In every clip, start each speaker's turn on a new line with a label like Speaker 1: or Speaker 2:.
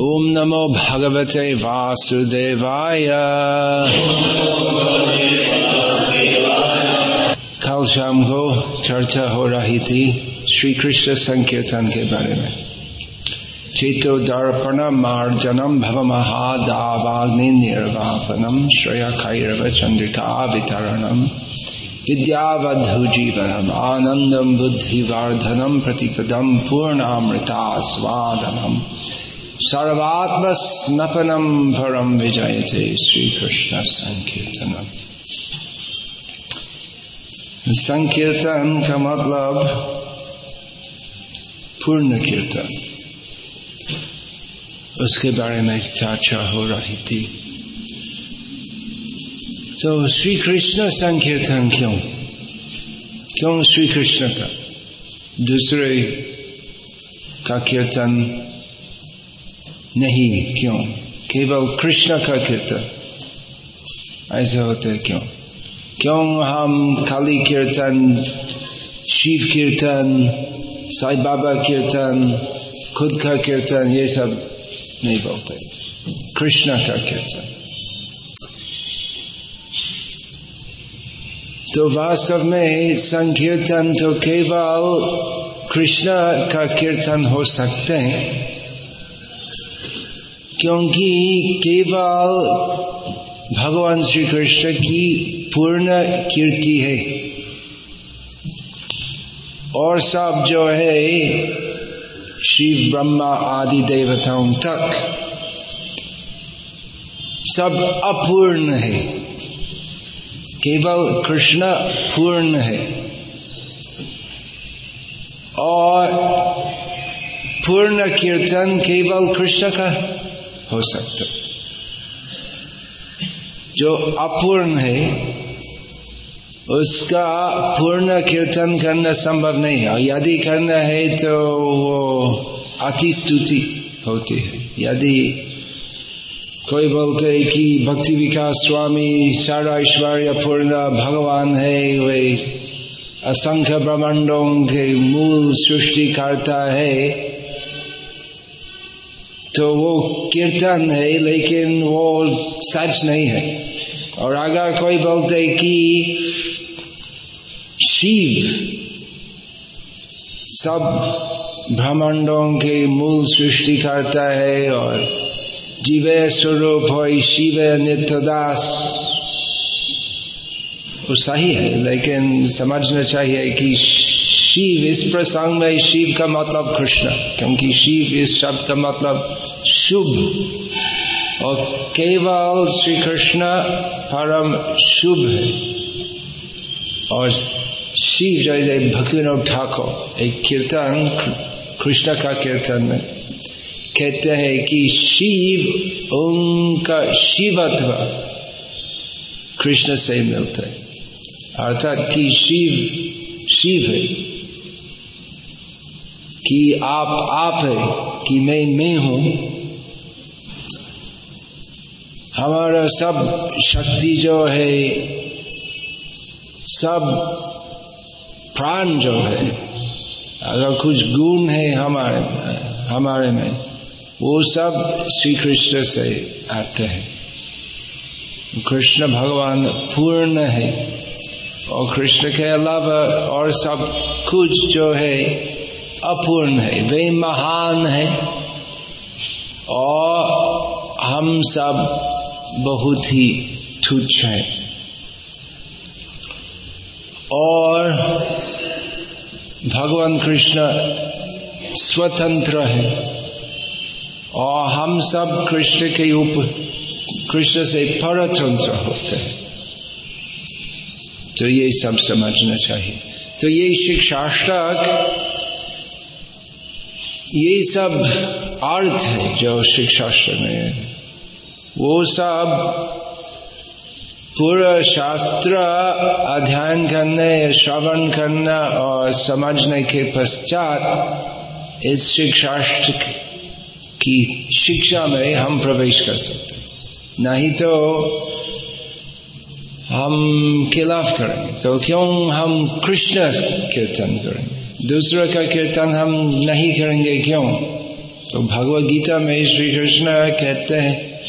Speaker 1: ओम नमो भगवते वासुदेवाय। कल शाम को चर्चा हो रही थी श्री कृष्ण संकीर्तन के बारे में। चेतो दर्पण मार्जनम भव महादावाग्नि निर्वापनम श्रेय खैरव चंद्रिका वितरणम। विद्यावधु जीवनम आनंदम बुद्धिवर्धनम प्रतिपदम पूर्णामृता स्वादनम सर्वात्म स्नपनम भरम विजय थे श्री कृष्ण संकीर्तन संकीर्तन का मतलब पूर्ण कीर्तन उसके बारे में चर्चा हो रही थी तो श्री कृष्ण संकीर्तन क्यों क्यों श्री कृष्ण का दूसरे का कीर्तन नहीं, क्यों? केवल कृष्ण का कीर्तन। ऐसे होते क्यों? क्यों हम काली कीर्तन, शिव कीर्तन, साई बाबा कीर्तन, खुद का कीर्तन, ये सब नहीं बोलते। कृष्ण का कीर्तन। तो वास्तव में संकीर्तन तो केवल कृष्ण का कीर्तन हो सकते हैं। क्योंकि केवल भगवान श्री कृष्ण की पूर्ण कीर्ति है। और सब जो है शिव ब्रह्मा आदि देवताओं तक, सब अपूर्ण है। केवल कृष्ण पूर्ण है। और पूर्ण कीर्तन केवल कृष्ण का हो सकता जो अपूर्ण है, उसका पूर्ण कीर्तन करना संभव नहीं है। यदि करना है तो वो अति स्तुति होती है। यदि कोई बोलते है कि भक्ति विकास स्वामी, सारा ऐश्वर्य पूर्ण भगवान है, वे असंख्य ब्रह्मांडों के मूल सृष्टि करता है तो वो कीर्तन है, लेकिन वो सच नहीं है। और अगर कोई बोलते कि शिव सब ब्रह्मांडों के मूल सृष्टि करता है और जीवे स्वरूप हो शिव नित्यदास वो सही है, लेकिन समझना चाहिए कि शिव इस प्रसंग में शिव का मतलब कृष्ण क्योंकि शिव इस शब्द का मतलब शुभ और केवल श्री कृष्ण परम शुभ है और शिव जैसे भक्तिविनोद ठाकुर एक कीर्तन कृष्ण का कीर्तन में कहते हैं कि शिव उनका शिवत्व कृष्ण से मिलता है अर्थात कि शिव शिव है कि आप आप है कि मैं मैं हूँ। हमारा सब शक्ति जो है, सब प्राण जो है, अगर कुछ गुण है हमारे हमारे में, वो सब श्री कृष्ण से आते हैं। कृष्ण भगवान पूर्ण है, और कृष्ण के अलावा और सब कुछ जो है अपूर्ण है, वे महान है। और हम सब बहुत ही तुच्छ है। और भगवान कृष्ण स्वतंत्र है। और हम सब कृष्ण के ऊपर कृष्ण से परतंत्र होते हैं। तो ये सब समझना चाहिए। तो ये शिक्षाष्टक ये सब अर्थ है जो शिक्षास्त्र में। वो सब पूरा शास्त्र अध्ययन करने, श्रवण करना और समझने के पश्चात इस शिक्षास्त्र की शिक्षा में हम प्रवेश कर सकते नहीं तो हम खिलाफ करेंगे। तो क्यों हम कृष्ण कीर्तन करेंगे? दूसरे का कीर्तन हम नहीं करेंगे क्यों? तो भगवत गीता में श्री कृष्ण कहते हैं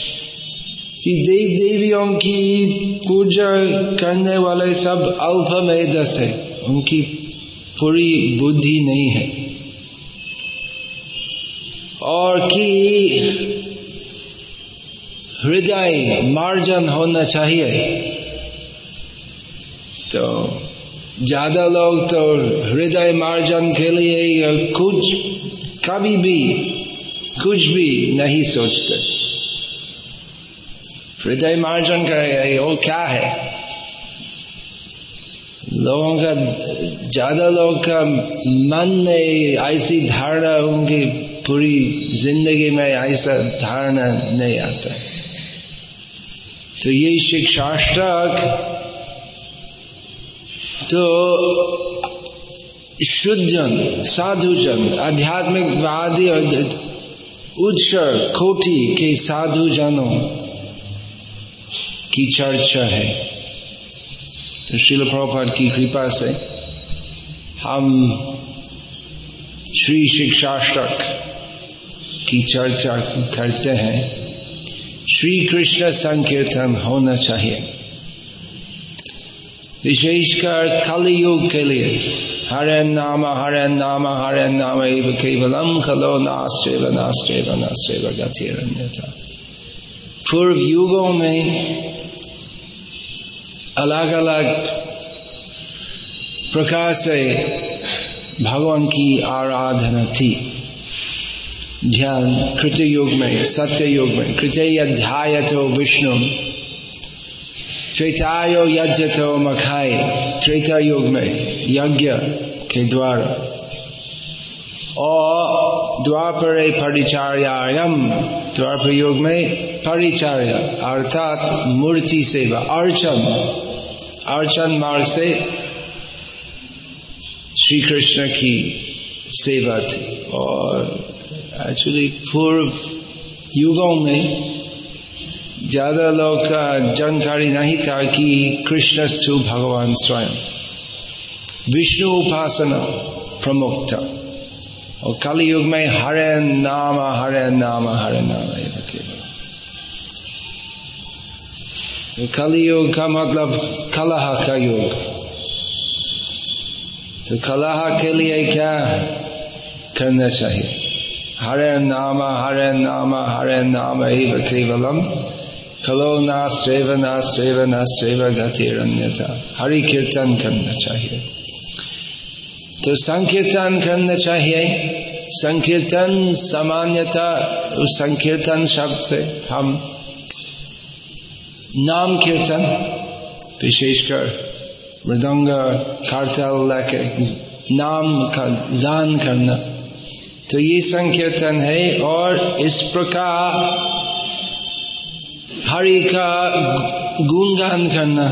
Speaker 1: कि देव देवियों की पूजा करने वाले सब अल्प में दस है। उनकी पूरी बुद्धि नहीं है। और कि हृदय मार्जन होना चाहिए। तो ज़्यादा लोग तो हृदय मार्जन के लिए कुछ कभी भी, कुछ भी नहीं सोचते। हृदय मार्जन करेगा वो क्या है? लोगों का, ज़्यादा लोग का मन में ऐसी धारणा उनकी पूरी ज़िंदगी में ऐसा धारणा नहीं आता। तो ये शिक्षाष्टक तो शुद्धजन साधुजन आध्यात्मिकवादी और उच्च कोटि के साधुजनों की चर्चा है। तो शिल प्रभुपाद की कृपा से हम श्री शिक्षाष्टक की चर्चा करते हैं। श्री कृष्ण संकीर्तन होना चाहिए। विशेषकर कलयुग के लिए हरे नाम हरे नाम हरे नाम केवलम खलो नास्टेव नास्टेव नास्टेव गतिरन्यता पूर्व युगों में अलग अलग प्रकार से भगवान की आराधना थी ध्यान कृत्य युग में सत्य युग में कृत्य अध्याय तो विष्णु त्रेतायो यज्ञ तो मखाए त्रेता युग में यज्ञ के द्वारा और द्वापर परिचार्यायम द्वापर युग में परिचार्य अर्थात मूर्ति सेवा अर्चन अर्चन मार्ग से श्री कृष्ण की सेवा थी और एक्चुअली पूर्व युगों में ज़्यादा लोग का जानकारी नहीं था कि कृष्ण स्थु भगवान स्वयं। विष्णु उपासना प्रमुख था। और कलि युग में हरे नाम हरे नाम हरे नाम केवल कलि युग का मतलब कलह का युग। तो कलह के लिए क्या करना चाहिए? हरे नाम हरे नाम हरे नाम केवलम खलो नास्त्रेव नास्त्रेव नास्त्रेव गतिरन्यथा। हरि कीर्तन करना चाहिए। तो संकीर्तन करना चाहिए। संकीर्तन सामान्यता, उस संकीर्तन शब्द से हम नाम कीर्तन, विशेषकर मृदंग कारतल लेके नाम का गान करना। तो ये संकीर्तन है और इस प्रकार हरि का गुणगान करना,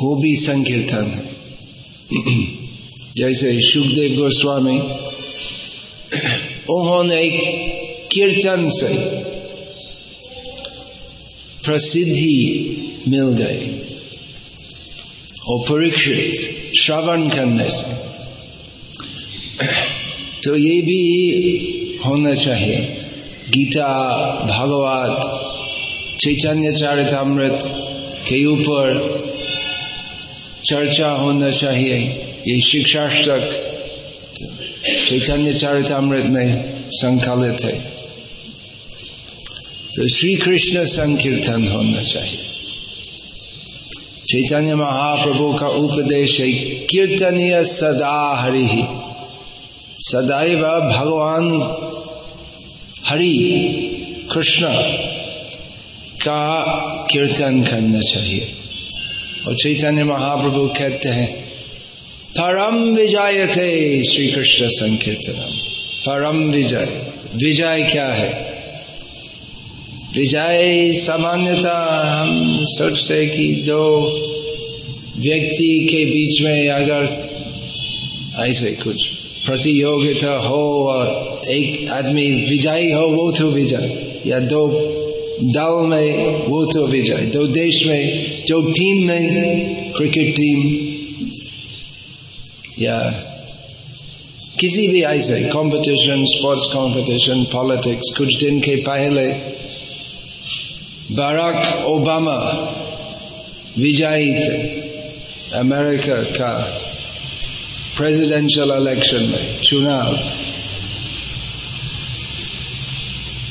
Speaker 1: वो भी संकीर्तन। है जैसे सुखदेव गोस्वामी, उन्होंने कीर्तन से प्रसिद्धि मिल गई और परीक्षित श्रवण करने से। तो ये भी होना चाहिए। गीता, भागवत चैतन्य चारितामृत के ऊपर चर्चा होना चाहिए। ये शिक्षाष्टक चैतन्य चारितामृत में संकलित है। तो श्री कृष्ण संकीर्तन होना चाहिए। चैतन्य महाप्रभु का उपदेश है, कीर्तनीय सदा हरि सदैव भगवान हरि कृष्ण। का कीर्तन करना चाहिए। और चैतन्य महाप्रभु कहते हैं, परम विजय थे श्री कृष्ण संकीर्तनम। परम विजय। विजय क्या है? विजय सामान्यता हम सोचते कि दो व्यक्ति के बीच में अगर ऐसे कुछ प्रतियोगिता हो और एक आदमी विजयी हो, वो तो विजय। या दो दल में, वो तो विजय दो देश में, जो टीम में क्रिकेट टीम या किसी भी ऐसे कंपटीशन स्पोर्ट्स कंपटीशन पॉलिटिक्स कुछ दिन के पहले बराक ओबामा विजयी थे अमेरिका का प्रेसिडेंशियल इलेक्शन में, चुनाव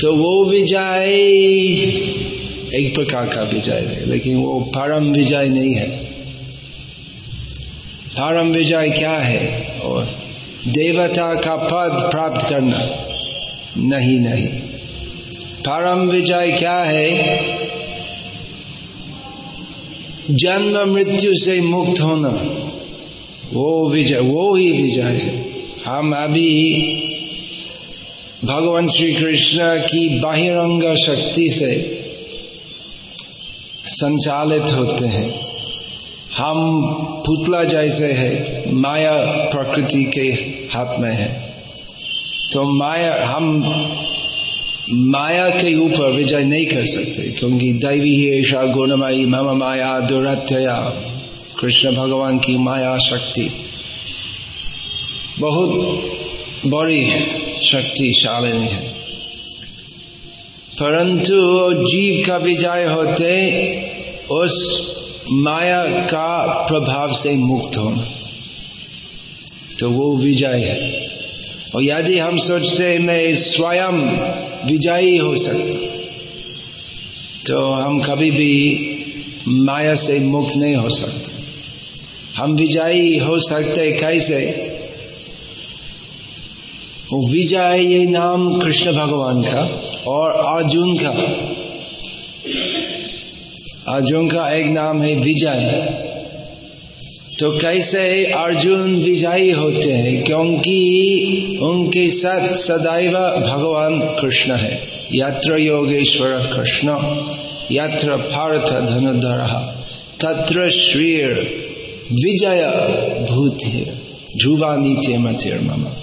Speaker 1: तो वो विजय एक प्रकार का विजय है लेकिन वो परम विजय नहीं है। परम विजय क्या है? और देवता का पद प्राप्त करना। नहीं नहीं। परम विजय क्या है? जन्म मृत्यु से मुक्त होना। वो विजय, वो ही विजय है। हम अभी भगवान श्री कृष्ण की बाहिरंग शक्ति से संचालित होते हैं। हम पुतला जैसे है, माया प्रकृति के हाथ में है। तो माया, हम माया के ऊपर विजय नहीं कर सकते, क्योंकि दैवी ऐसा गुणमयी मम माया दुरत्यया कृष्ण भगवान की माया शक्ति बहुत बड़ी शक्तिशालिनी है। परंतु जीव का विजय होते उस माया का प्रभाव से मुक्त होना। तो वो विजय है। और यदि हम सोचते मैं स्वयं विजयी हो सकता तो हम कभी भी माया से मुक्त नहीं हो सकते। हम विजयी हो सकते कैसे? विजय ये नाम कृष्ण भगवान का और अर्जुन का। अर्जुन का एक नाम है विजय। तो कैसे अर्जुन विजयी होते हैं? क्योंकि उनके साथ सदैव भगवान कृष्ण है। यत्र योगेश्वर कृष्ण, यत्र पार्थ धनुधर तत्र श्रीर विजय भूति ध्रुवा नीचे मथिर ममा।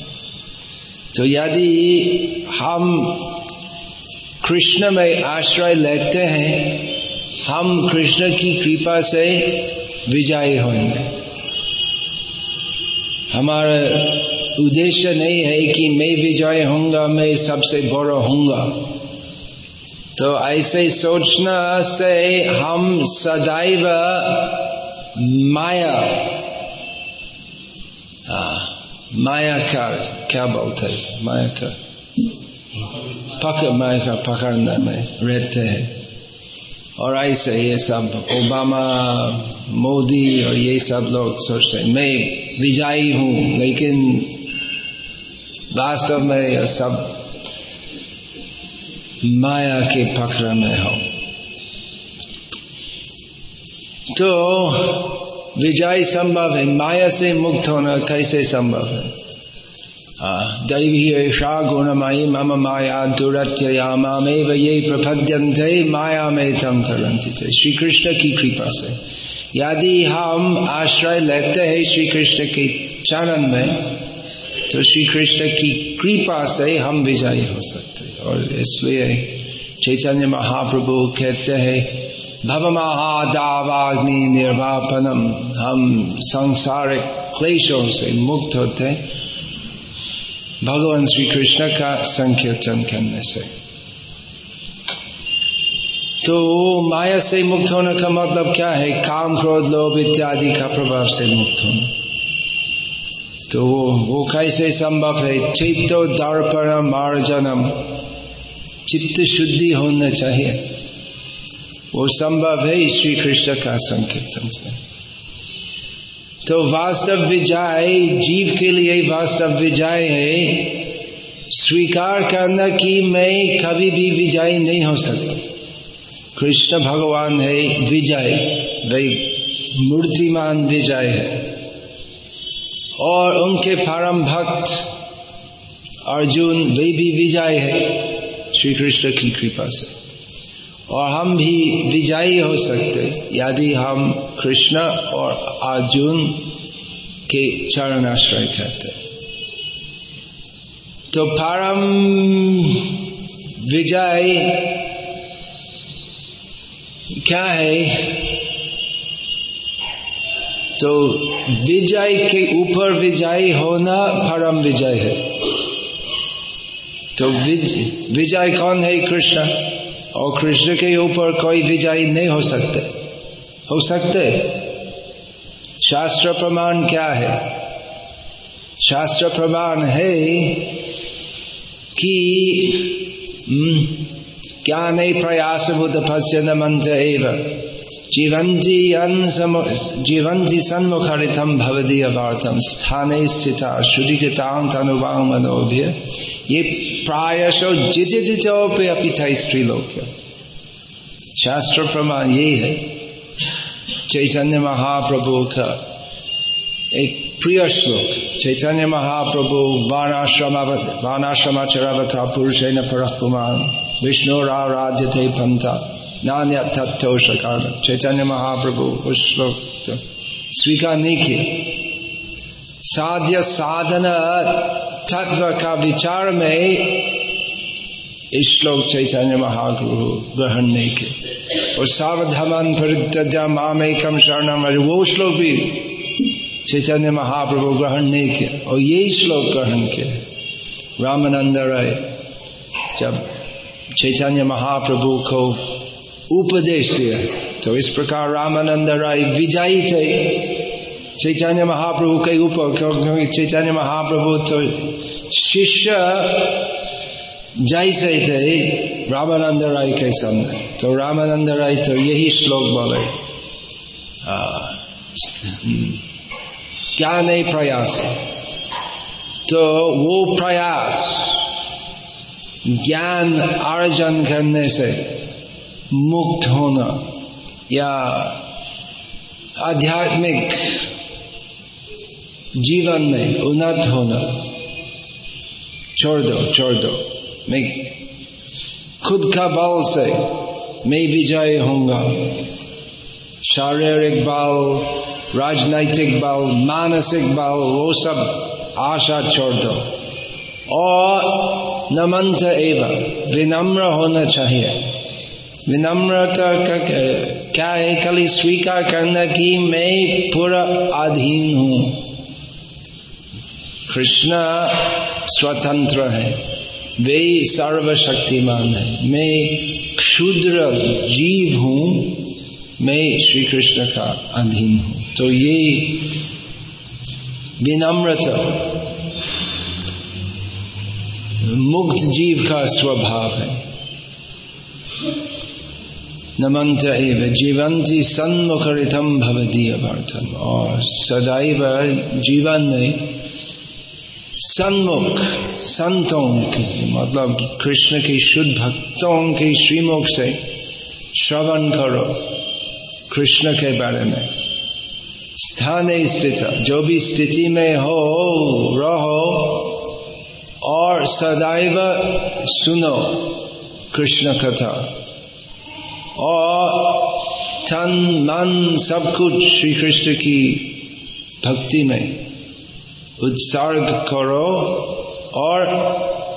Speaker 1: तो यदि हम कृष्ण में आश्रय लेते हैं हम कृष्ण की कृपा से विजयी होंगे। हमारा उद्देश्य नहीं है कि मैं विजय होऊँगा मैं सबसे बड़ा होऊँगा। तो ऐसे सोचना से हम सदैव माया आ, माया का क्या बोलते है? माया का पकड़ माया का पकड़ने में रहते हैं। और ऐसे ये सब ओबामा, मोदी और ये सब लोग सोचते हैं, मैं विजयी हूँ, लेकिन वास्तव में यह सब माया के पकड़ में हो। तो विजय संभव है माया से मुक्त होना कैसे संभव है? दैवी ऐसा गुणमयी मम माया दुरत्यया मामेव ये प्रपद्यंते माया में तम तरंती थे श्री कृष्ण की कृपा से। यदि हम आश्रय लेते हैं श्री कृष्ण के चरण में तो श्री कृष्ण की कृपा से हम विजयी हो सकते और इसलिए चैतन्य महाप्रभु कहते हैं भव महादावाग्नि निर्वापनम हम संसारिक क्लेशों से मुक्त होते भगवान श्री कृष्ण का संकीर्तन करने से। तो माया से मुक्त होने का मतलब क्या है? काम क्रोध, लोभ इत्यादि का प्रभाव से मुक्त होना। तो वो वो कैसे संभव है? चित्तो दर्पण मार्जनम। चित्त शुद्धि होना चाहिए। वो संभव है श्री कृष्ण का संकीर्तन से। तो वास्तव विजय जीव के लिए वास्तव विजय है। स्वीकार करना कि मैं कभी भी विजय नहीं हो सकता। कृष्ण भगवान है, विजय, वे मूर्तिमान विजय है। और उनके परम भक्त अर्जुन, वे भी विजय है। श्री कृष्ण की कृपा से। और हम भी विजयी हो सकते, यदि हम कृष्ण और अर्जुन के चरण आश्रय करते तो परम विजय क्या है? तो विजय के ऊपर विजय होना परम विजय है। तो विजय कौन है कृष्ण? और कृष्ण के ऊपर कोई विजयी नहीं हो सकते। हो सकते? शास्त्र प्रमाण क्या है? शास्त्र प्रमाण है कि क्या नहीं प्रयास बुद्ध पश्य न मंत्र एवं जीवंती सन्मुखरितम भवदीय वार्तम स्थाने स्थिता श्रुतिकृतानुभाव मनोभ्य ये प्रायश जिजिजोपे अपि था स्त्रीलोक्य शास्त्र प्रमाण ये है चैतन्य महाप्रभु का एक प्रिय श्लोक चैतन्य महाप्रभु वाणाश्रम वाणाश्रमाचरवथा पुरुषेण परः पुमान विष्णुराराध्य थे पंथा नान्य तत्व कारण चैतन्य महाप्रभु उस श्लोक स्वीकार नहीं किए। साध्य साधन तत्व का विचार में इस श्लोक चैतन्य महाप्रभु ग्रहण नहीं किए। और सावधान परित्यजा मामेकम शरणम वो श्लोक भी चैतन्य महाप्रभु ग्रहण नहीं किया और यही श्लोक ग्रहण किया रामानंद राय, जब चैतन्य महाप्रभु को उपदेश दिया। तो इस प्रकार रामानंद राय विजयी थे। चैतन्य महाप्रभु के ऊपर क्योंकि चैतन्य महाप्रभु तो शिष्य जैसे थे, रामानंद राय के सामने। तो रामानंद राय तो यही श्लोक बोले। क्या नहीं प्रयास? तो वो प्रयास ज्ञान अर्जन करने से मुक्त होना या आध्यात्मिक जीवन में उन्नत होना, छोड़ दो छोड़ दो। मैं खुद का बल से मैं विजय होऊँगा। शारीरिक बल, राजनैतिक बल, मानसिक बल, वो सब आशा छोड़ दो। और नमंत एवं विनम्र होना चाहिए। विनम्रता का क्या है? कल स्वीकार करना कि मैं पूरा अधीन हूँ। कृष्ण स्वतंत्र है। वे सर्वशक्तिमान है। मैं क्षुद्र जीव हूँ। मैं श्री कृष्ण का अधीन हूँ। तो ये विनम्रता, मुक्त जीव का स्वभाव है। नमंत एव जीवंती सन्मुखरितम भवदीय अर्थम और सदैव जीवन में सन्मुख संतों की मतलब कृष्ण के शुद्ध भक्तों के श्रीमुख से श्रवण करो कृष्ण के बारे में स्थान स्थित, जो भी स्थिति में हो, रहो और सदैव सुनो कृष्ण कथा। और तन, मन, सब कुछ श्री कृष्ण की भक्ति में उत्सर्ग करो और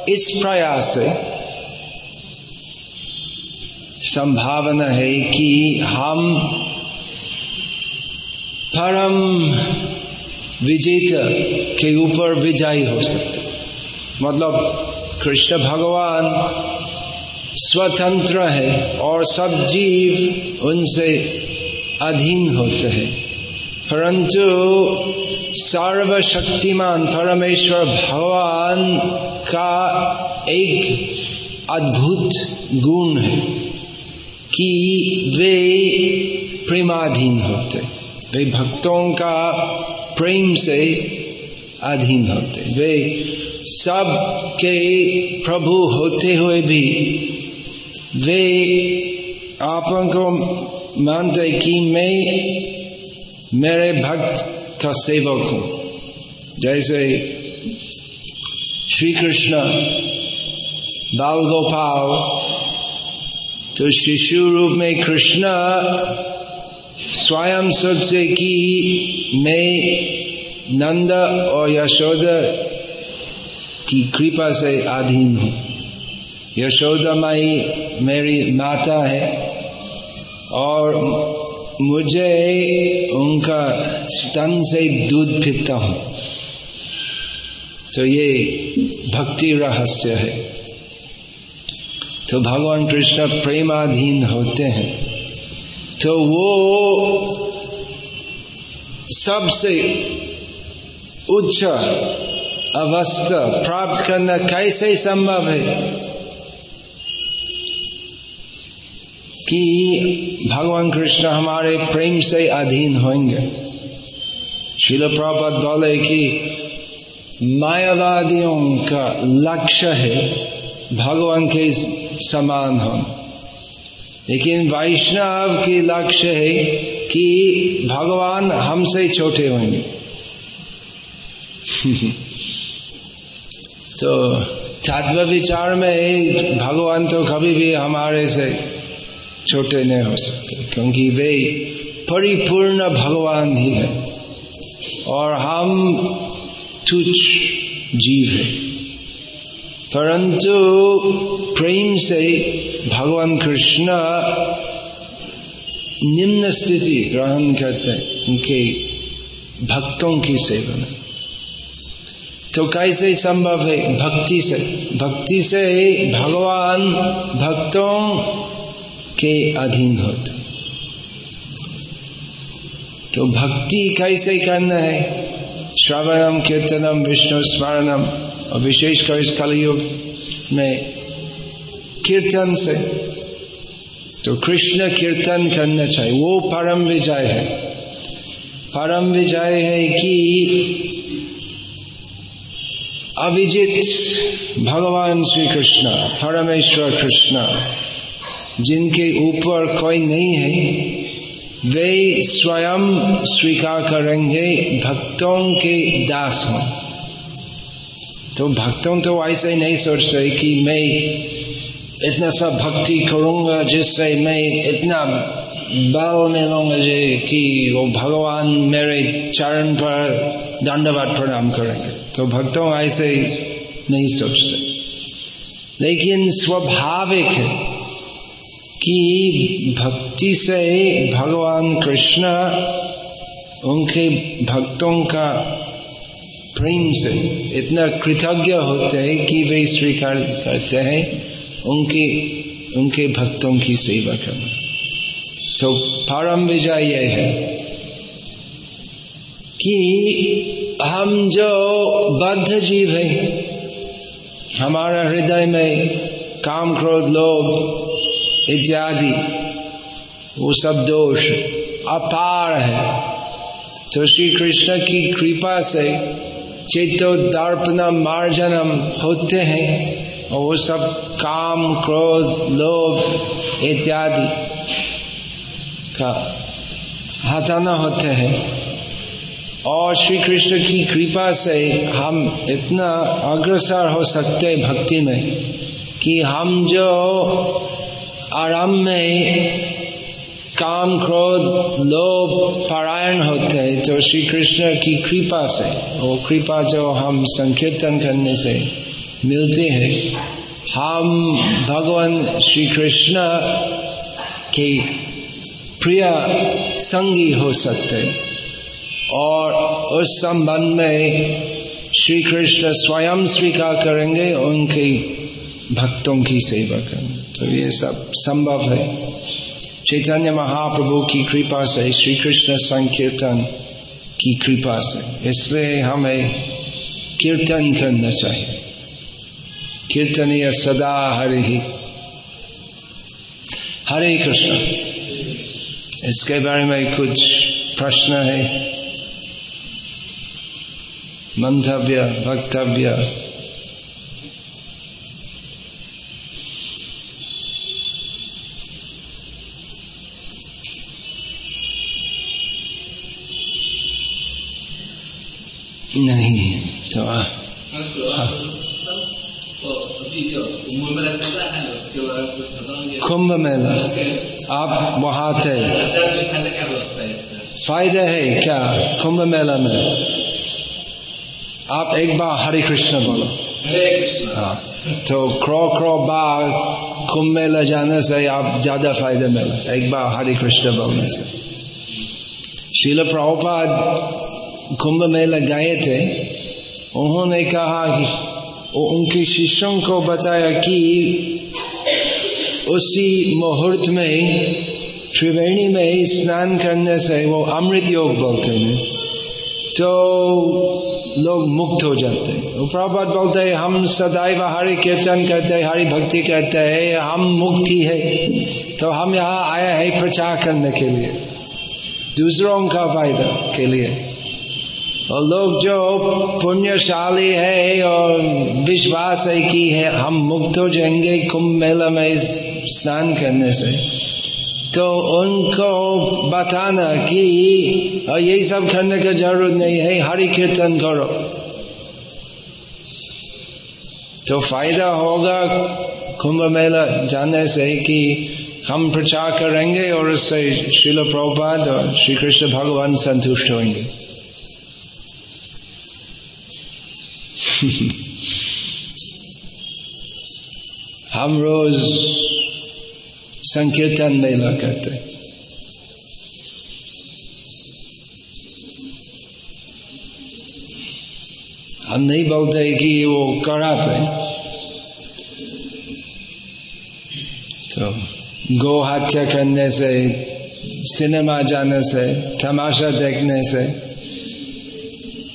Speaker 1: इस प्रयास से संभावना है कि हम परम विजेता के ऊपर विजयी हो सकते मतलब कृष्ण भगवान स्वतंत्र है और सब जीव उनसे अधीन होते हैं। परंतु सर्वशक्तिमान परमेश्वर भगवान का एक अद्भुत गुण है कि वे प्रेमाधीन होते वे भक्तों का प्रेम से अधीन होते वे सब के प्रभु होते हुए भी वे आपन को मानते कि मैं मेरे भक्त का सेवक हूँ। जैसे श्री कृष्ण बाल गोपाल तो शिशु रूप में कृष्ण स्वयं सोचते कि मैं नंद और यशोदा की कृपा से अधीन हूँ। यशोदा माई मेरी माता है और मुझे उनका स्तन से दूध पीता हूँ। तो ये भक्ति रहस्य है। तो भगवान कृष्ण प्रेमाधीन होते हैं। तो वो सबसे उच्च अवस्था प्राप्त करना कैसे संभव है? कि भगवान कृष्ण हमारे प्रेम से अधीन होंगे। शिल प्रपद बोले कि मायावादियों का लक्ष्य है भगवान के समान हो लेकिन वैष्णव की लक्ष्य है कि भगवान हमसे छोटे होंगे। तो तत्व विचार में भगवान तो कभी भी हमारे से छोटे नहीं हो सकते, क्योंकि वे परिपूर्ण भगवान ही है। और हम तुच्छ जीव है। परंतु प्रेम से भगवान कृष्ण निम्न स्थिति ग्रहण करते उनके भक्तों की सेवा तो कैसे संभव है? भक्ति से भक्ति से भगवान भक्तों के अधीन होते। तो भक्ति कैसे करना है? श्रवणम, कीर्तनम, विष्णु स्मरणम, और विशेषकर इस कलयुग में कीर्तन से। तो कृष्ण कीर्तन करना चाहिए। वो परम विजय है। परम विजय है कि अविजित भगवान श्री कृष्ण, परमेश्वर कृष्ण जिनके ऊपर कोई नहीं है, वे स्वयं स्वीकार करेंगे, भक्तों के दास हों। तो भक्तों तो ऐसे ही नहीं सोचते कि मैं इतना सब भक्ति करूँगा जिससे मैं इतना बल मिलूँगा जी कि वो भगवान मेरे चरण पर दंडवत प्रणाम करेंगे। तो भक्तों ऐसे नहीं सोचते। लेकिन स्वाभाविक है कि भक्ति से भगवान कृष्ण उनके भक्तों का प्रेम से इतना कृतज्ञ होते हैं कि वे स्वीकार करते हैं उनके उनके भक्तों की सेवा करना। तो परम विजय यह है कि हम जो बद्ध जीव है, हमारा हृदय में काम क्रोध लोभ इत्यादि। वो सब दोष अपार है। तो श्री कृष्ण की कृपा से चित्तो दर्पण मार्जनम होते हैं और वो सब काम, क्रोध, लोभ इत्यादि का हटाना होते हैं। और श्री कृष्ण की कृपा से हम इतना अग्रसर हो सकते हैं भक्ति में कि हम जो आराम में काम, क्रोध, लोभ, पारायण होते हैं तो श्री कृष्ण की कृपा से, वो कृपा जो हम संकीर्तन करने से मिलते हैं, हम भगवान श्री कृष्ण के प्रिय संगी हो सकते और उस संबंध में श्री कृष्ण स्वयं स्वीकार करेंगे, उनके भक्तों की सेवा करना तो ये सब संभव है। चैतन्य महाप्रभु की कृपा से, श्री कृष्ण संकीर्तन की कृपा से, इसलिए हमें कीर्तन करना चाहिए। कीर्तनीय सदा हरे ही। हरे कृष्ण। इसके बारे में कुछ प्रश्न है? मंतव्य, वक्तव्य? नहीं तो आ, कुंभ मेला आप वहाँ थे। फ़ायदा है क्या कुंभ मेला में? आप एक बार हरे कृष्ण बोलो। हाँ तो क्रो क्रो बार कुंभ मेला जाने से आप ज़्यादा फ़ायदा मिला एक बार हरे कृष्ण बोलने से। शिल प्रभुपाद कुंभ मेला गए थे, उन्होंने कहा कि उनके शिष्यों को बताया कि उसी मुहूर्त में, त्रिवेणी में स्नान करने से वो अमृत योग बोलते हैं। तो लोग मुक्त हो जाते हैं। वो प्रभुपाद बोलते हैं, हम सदैव हरि कीर्तन करते हैं, हरि भक्ति करते हैं हम मुक्ति है। तो हम यहाँ आए हैं प्रचार करने के लिए, दूसरों का फ़ायदा के लिए। और लोग जो पुण्यशाली है और विश्वास है कि है, हम मुक्त हो जाएँगे कुंभ मेला में स्नान करने से। तो उनको बताना कि यही सब करने की ज़रूरत नहीं है, हरि कीर्तन करो। तो फ़ायदा होगा कुंभ मेला जाने से कि हम प्रचार करेंगे और उससे शिल प्रभुपाद और श्री कृष्ण भगवान संतुष्ट होंगे। हम रोज संकीर्तन मेला करते। हम नहीं बोलते कि वो कड़ा पे। तो गो हत्या करने से, सिनेमा जाने से, तमाशा देखने से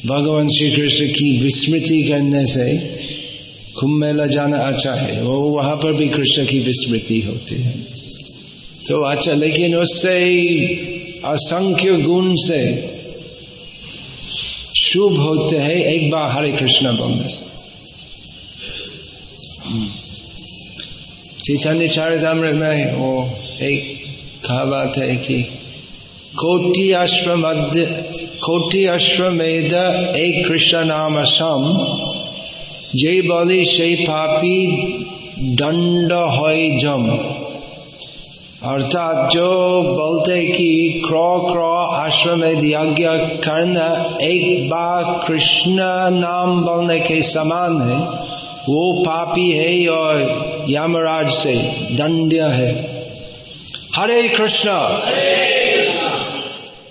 Speaker 1: भगवान श्री कृष्ण की विस्मृति करने से कुंभ मेला जाना अच्छा है। वो वहाँ पर भी कृष्ण की विस्मृति होती है। तो अच्छा लेकिन उससे असंख्य गुण से शुभ होते हैं एक बार हरे कृष्ण बोलने से। चैतन्य चारितामृत में वो एक कहा बात है कि कोटि अश्वमध्य कोटि Koti Ashwamedha E Krishna Namasam जे बोले से पापी दंड जम। अर्थात जो बोलते कि क्रो क्रो आश्रम में यज्ञ करना एक बार कृष्ण नाम बोलने के समान है। वो पापी है और यमराज से दंड है। हरे कृष्ण।